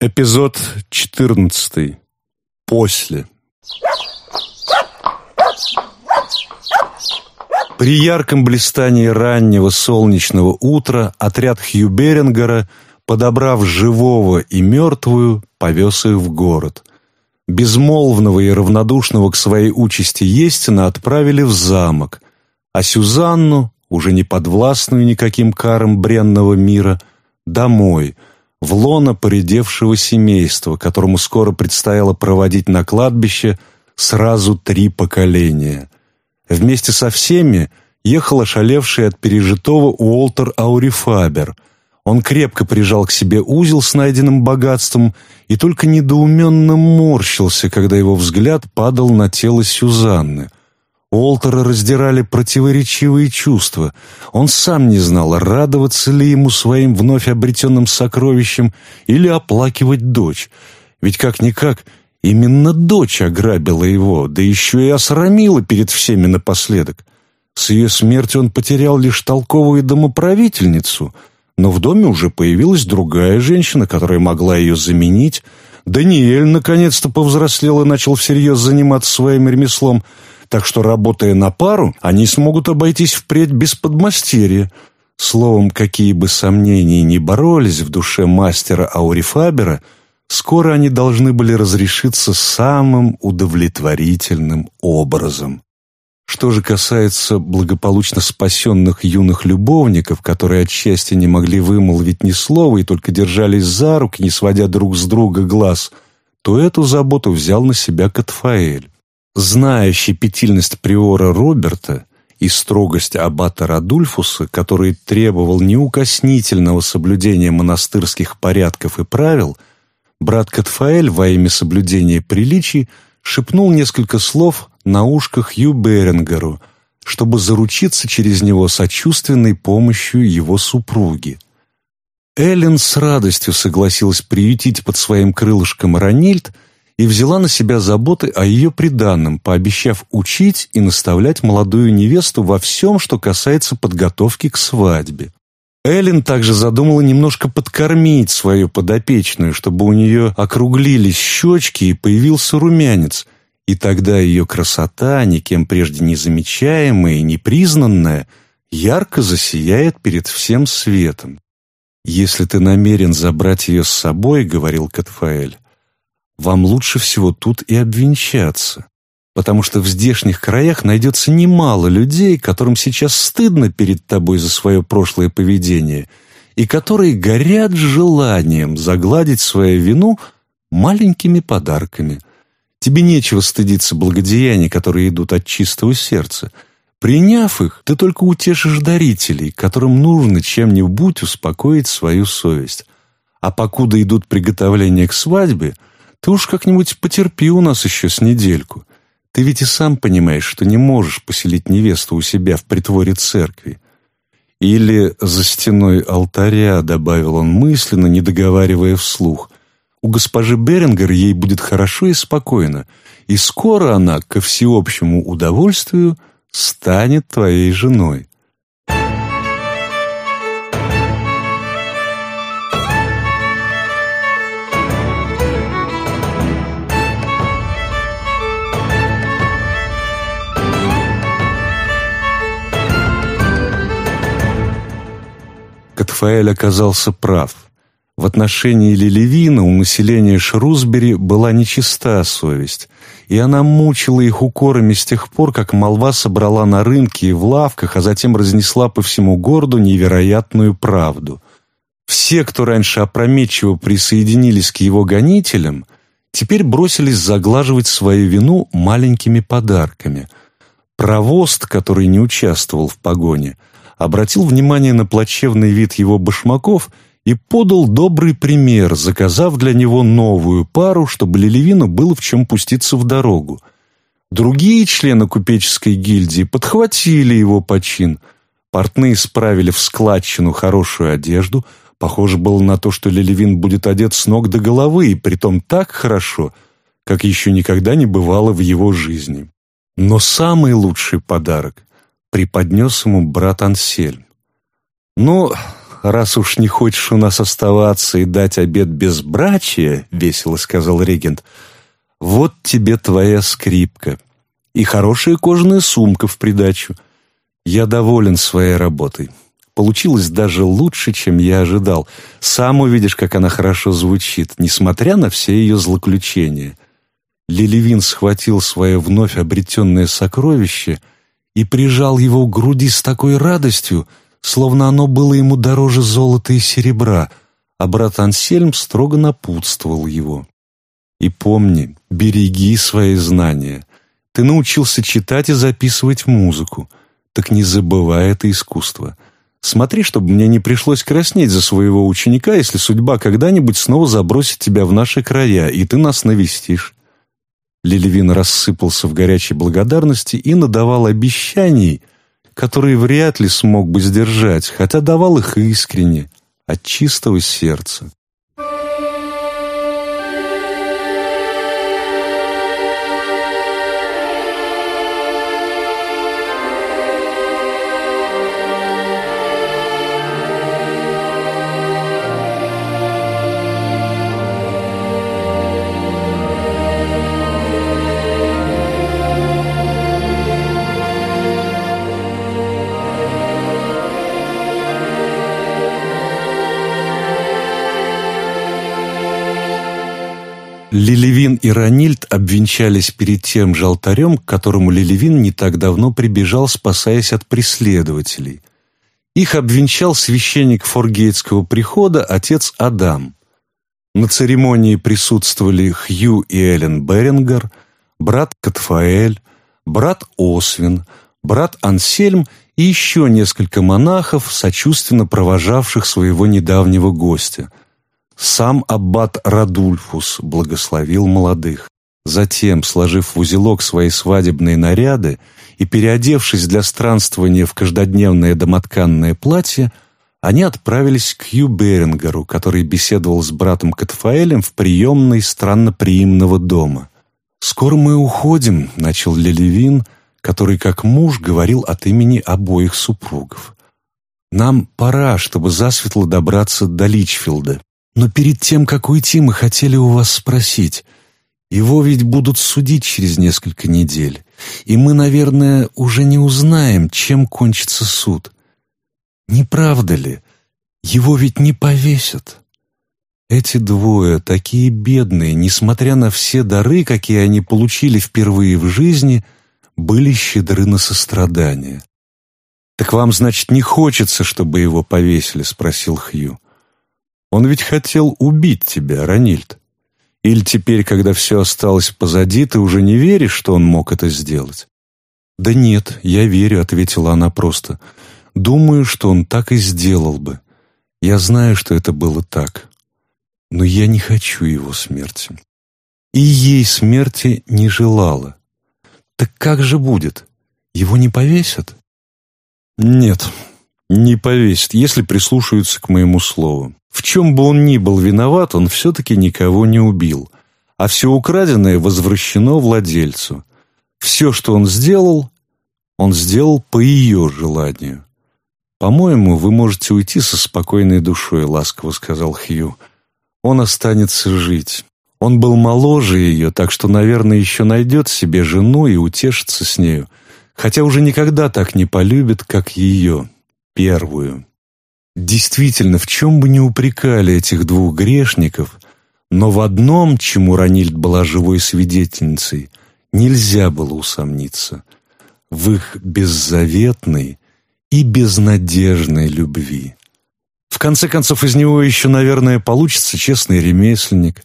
Эпизод 14. После. При ярком блистании раннего солнечного утра отряд Хью Берингера, подобрав живого и мертвую, повез их в город. Безмолвного и равнодушного к своей участи Естина отправили в замок, а Сюзанну, уже не подвластную никаким карам бренного мира, домой – в лоно поредевшего семейства, которому скоро предстояло проводить на кладбище сразу три поколения. Вместе со всеми ехал ошалевший от пережитого Уолтер Аурифабер. Он крепко прижал к себе узел с найденным богатством и только недоуменно морщился, когда его взгляд падал на тело Сюзанны – Уолтера раздирали противоречивые чувства. Он сам не знал, радоваться ли ему своим вновь обретенным сокровищем или оплакивать дочь. Ведь как-никак именно дочь ограбила его, да еще и осрамила перед всеми напоследок. С ее смертью он потерял лишь толковую домоправительницу, но в доме уже появилась другая женщина, которая могла ее заменить. Даниэль наконец-то повзрослел и начал всерьез заниматься своим ремеслом – так что, работая на пару, они смогут обойтись впредь без подмастерья. Словом, какие бы сомнения ни боролись в душе мастера Аурифабера, скоро они должны были разрешиться самым удовлетворительным образом. Что же касается благополучно спасенных юных любовников, которые от счастья не могли вымолвить ни слова и только держались за руки, не сводя друг с друга глаз, то эту заботу взял на себя Катфаэль. Зная щепетильность приора Роберта и строгость аббата Радульфуса, который требовал неукоснительного соблюдения монастырских порядков и правил, брат Катфаэль во имя соблюдения приличий шепнул несколько слов на ушках Ю Берингеру, чтобы заручиться через него сочувственной помощью его супруги. Эллен с радостью согласилась приютить под своим крылышком Ранильд – и взяла на себя заботы о ее приданном, пообещав учить и наставлять молодую невесту во всем, что касается подготовки к свадьбе. Эллен также задумала немножко подкормить свою подопечную, чтобы у нее округлились щечки и появился румянец, и тогда ее красота, никем прежде не замечаемая и непризнанная, ярко засияет перед всем светом. «Если ты намерен забрать ее с собой, — говорил Катфаэль, вам лучше всего тут и обвенчаться, потому что в здешних краях найдется немало людей, которым сейчас стыдно перед тобой за свое прошлое поведение и которые горят желанием загладить свою вину маленькими подарками. Тебе нечего стыдиться благодеяний, которые идут от чистого сердца. Приняв их, ты только утешишь дарителей, которым нужно чем-нибудь успокоить свою совесть. А покуда идут приготовления к свадьбе – ты уж как-нибудь потерпи у нас еще с недельку. Ты ведь и сам понимаешь, что не можешь поселить невесту у себя в притворе церкви. Или за стеной алтаря, добавил он мысленно, не договаривая вслух. У госпожи Берингер ей будет хорошо и спокойно, и скоро она, ко всеобщему удовольствию, станет твоей женой. Катфаэль оказался прав. В отношении Лилевина у населения Шрусбери была нечиста совесть, и она мучила их укорами с тех пор, как молва собрала на рынке и в лавках, а затем разнесла по всему городу невероятную правду. Все, кто раньше опрометчиво присоединились к его гонителям, теперь бросились заглаживать свою вину маленькими подарками. Провост, который не участвовал в погоне – обратил внимание на плачевный вид его башмаков и подал добрый пример, заказав для него новую пару, чтобы Лелевину было в чем пуститься в дорогу. Другие члены купеческой гильдии подхватили его почин. Портные справили в складчину хорошую одежду. Похоже было на то, что Лелевин будет одет с ног до головы, и притом так хорошо, как еще никогда не бывало в его жизни. Но самый лучший подарок преподнес ему брат Ансельм. «Ну, раз уж не хочешь у нас оставаться и дать обед безбрачия, — весело сказал регент, — вот тебе твоя скрипка и хорошая кожаная сумка в придачу. Я доволен своей работой. Получилось даже лучше, чем я ожидал. Сам увидишь, как она хорошо звучит, несмотря на все ее злоключения. Лилевин схватил свое вновь обретенное сокровище и прижал его к груди с такой радостью, словно оно было ему дороже золота и серебра, а брат Ансельм строго напутствовал его. «И помни, береги свои знания. Ты научился читать и записывать музыку, так не забывай это искусство». Смотри, чтобы мне не пришлось краснеть за своего ученика, если судьба когда-нибудь снова забросит тебя в наши края, и ты нас навестишь». Лилевин рассыпался в горячей благодарности и надавал обещаний, которые вряд ли смог бы сдержать, хотя давал их искренне, от чистого сердца. Лилевин и Ранильд обвенчались перед тем же алтарем, к которому Лилевин не так давно прибежал, спасаясь от преследователей. Их обвенчал священник Форгейтского прихода, отец Адам. На церемонии присутствовали Хью и Эллен Берингер, брат Катфаэль, брат Освин, брат Ансельм и еще несколько монахов, сочувственно провожавших своего недавнего гостя – сам аббат Радульфус благословил молодых. Затем, сложив в узелок свои свадебные наряды и переодевшись для странствования в каждодневное домотканное платье, они отправились к Хью Берингеру, который беседовал с братом Катфаэлем в приемной странноприимного дома. «Скоро мы уходим», — начал Лелевин, который как муж говорил от имени обоих супругов. «Нам пора, чтобы засветло добраться до Личфилда. Но перед тем, как уйти, мы хотели у вас спросить. Его ведь будут судить через несколько недель, и мы, наверное, уже не узнаем, чем кончится суд. Не правда ли? Его ведь не повесят. Эти двое, такие бедные, несмотря на все дары, какие они получили впервые в жизни, были щедры на сострадание. «Так вам, значит, не хочется, чтобы его повесили?» — спросил Хью. Он ведь хотел убить тебя, Ранильд. Или теперь, когда все осталось позади, ты уже не веришь, что он мог это сделать?» «Да нет, я верю», — ответила она просто. «Думаю, что он так и сделал бы. Я знаю, что это было так. Но я не хочу его смерти. И ей смерти не желала. Так как же будет? Его не повесят?» «Нет, не повесят, если прислушаются к моему слову. В чем бы он ни был виноват, он все-таки никого не убил, а все украденное возвращено владельцу. Все, что он сделал, он сделал по ее желанию. «По-моему, вы можете уйти со спокойной душой», — ласково сказал Хью. «Он останется жить. Он был моложе ее, так что, наверное, еще найдет себе жену и утешится с нею, хотя уже никогда так не полюбит, как ее, первую». Действительно, в чем бы ни упрекали этих двух грешников, но в одном, чему Ранильд была живой свидетельницей, нельзя было усомниться — в их беззаветной и безнадежной любви. В конце концов, из него еще, наверное, получится честный ремесленник.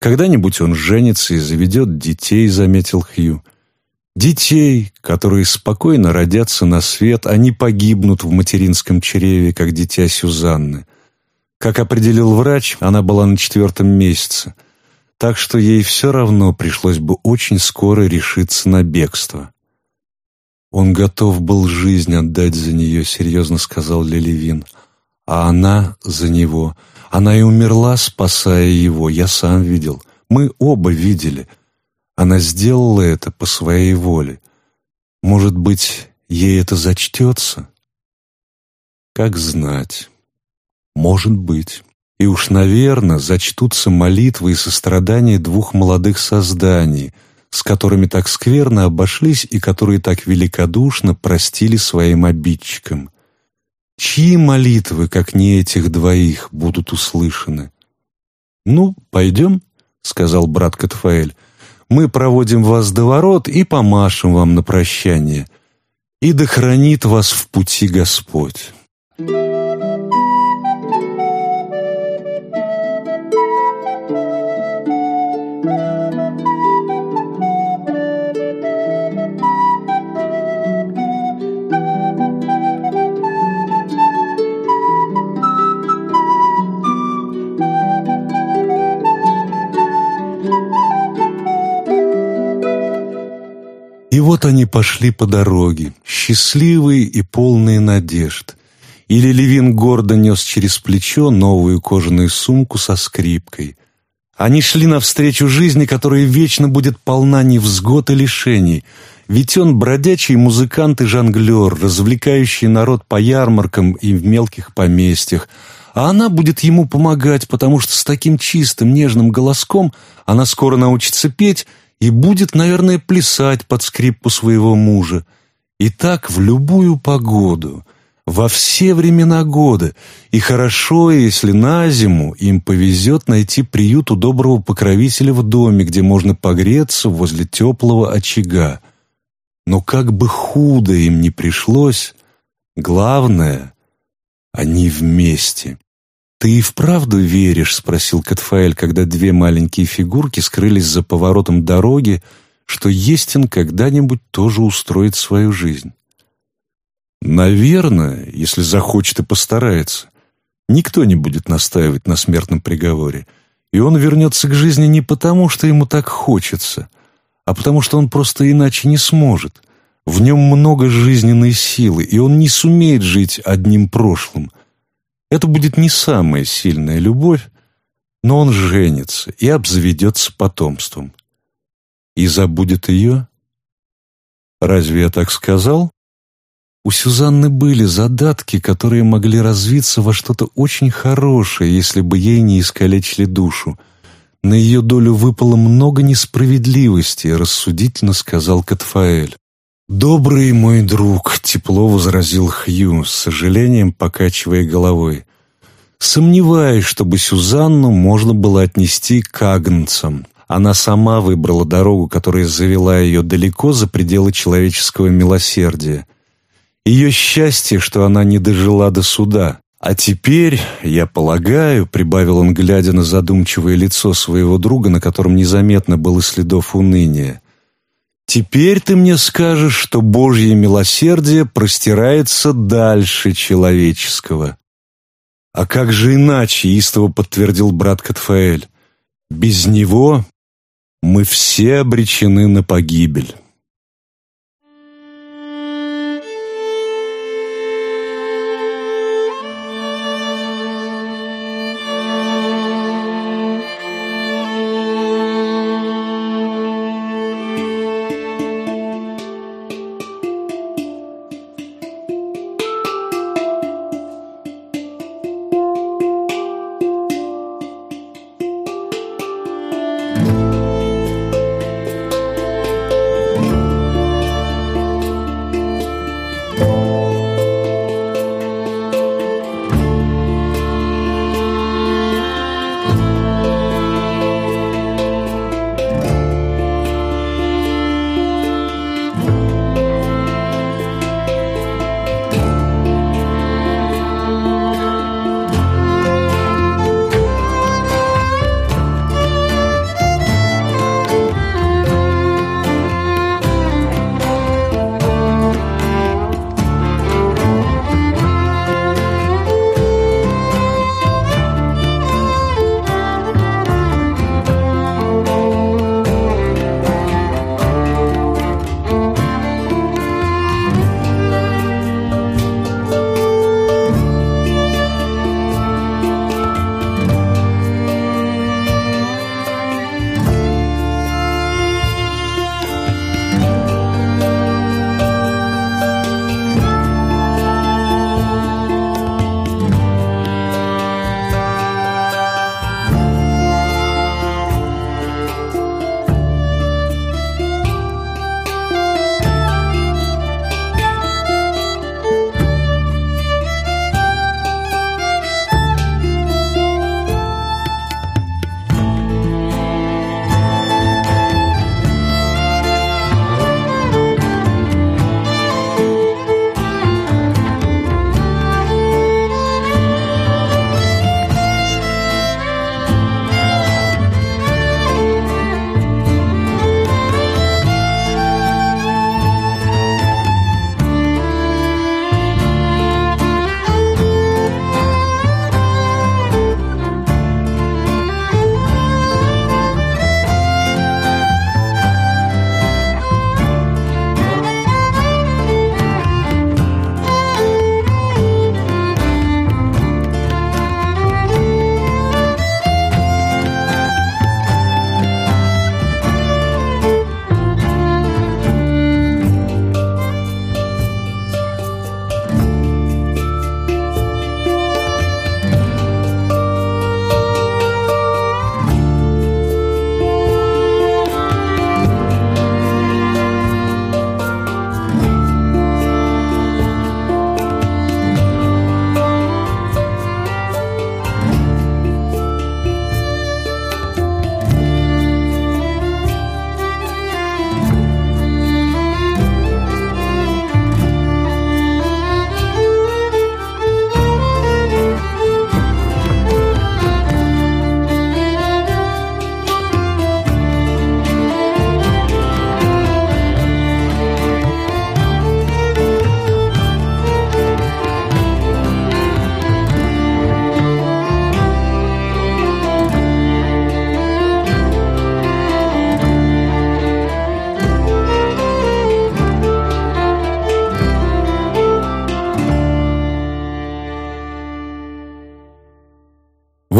Когда-нибудь он женится и заведет детей, заметил Хью. Детей, которые спокойно родятся на свет, они погибнут в материнском чреве, как дитя Сюзанны. Как определил врач, она была на четвертом месяце, так что ей все равно пришлось бы очень скоро решиться на бегство. «Он готов был жизнь отдать за нее», — серьезно сказал Лелевин. «А она за него. Она и умерла, спасая его. Я сам видел. Мы оба видели». Она сделала это по своей воле. Может быть, ей это зачтется? Как знать. Может быть. И уж, наверное, зачтутся молитвы и сострадания двух молодых созданий, с которыми так скверно обошлись и которые так великодушно простили своим обидчикам. Чьи молитвы, как не этих двоих, будут услышаны? «Ну, пойдем», — сказал брат Катфаэль, — «мы проводим вас до ворот и помашем вам на прощание, и да хранит вас в пути Господь». Вот они пошли по дороге, счастливые и полные надежд. Или Левин гордо нес через плечо новую кожаную сумку со скрипкой. Они шли навстречу жизни, которая вечно будет полна невзгод и лишений, ведь он бродячий музыкант и жонглер, развлекающий народ по ярмаркам и в мелких поместьях, а она будет ему помогать, потому что с таким чистым, нежным голоском она скоро научится петь и будет, наверное, плясать под скрипку своего мужа. И так в любую погоду, во все времена года, и хорошо, если на зиму им повезет найти приют у доброго покровителя в доме, где можно погреться возле теплого очага. Но как бы худо им ни пришлось, главное — они вместе. «Ты и вправду веришь?» — спросил Катфаэль, когда две маленькие фигурки скрылись за поворотом дороги, что Естин когда-нибудь тоже устроит свою жизнь. «Наверное, если захочет и постарается. Никто не будет настаивать на смертном приговоре, и он вернется к жизни не потому, что ему так хочется, а потому что он просто иначе не сможет. В нем много жизненной силы, и он не сумеет жить одним прошлым — это будет не самая сильная любовь, но он женится и обзаведется потомством. И забудет ее? Разве я так сказал? У Сюзанны были задатки, которые могли развиться во что-то очень хорошее, если бы ей не искалечили душу. На ее долю выпало много несправедливости, рассудительно сказал Катфаэль. «Добрый мой друг», — тепло возразил Хью, с сожалением покачивая головой. «Сомневаюсь, чтобы Сюзанну можно было отнести к агнцам. Она сама выбрала дорогу, которая завела ее далеко за пределы человеческого милосердия. Ее счастье, что она не дожила до суда. А теперь, я полагаю, — прибавил он, глядя на задумчивое лицо своего друга, на котором незаметно было следов уныния, Теперь ты мне скажешь, что Божье милосердие простирается дальше человеческого. А как же иначе, истово подтвердил брат Катфаэль. Без него мы все обречены на погибель.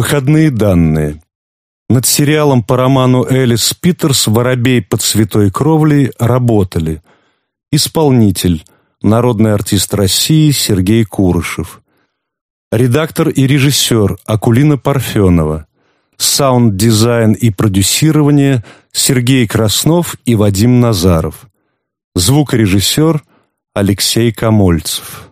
Выходные данные. Над сериалом по роману Элис Питерс «Воробей под святой кровлей» работали исполнитель, народный артист России Сергей Курышев, редактор и режиссер Акулина Парфенова, саунд-дизайн и продюсирование Сергей Краснов и Вадим Назаров, звукорежиссер Алексей Комольцев.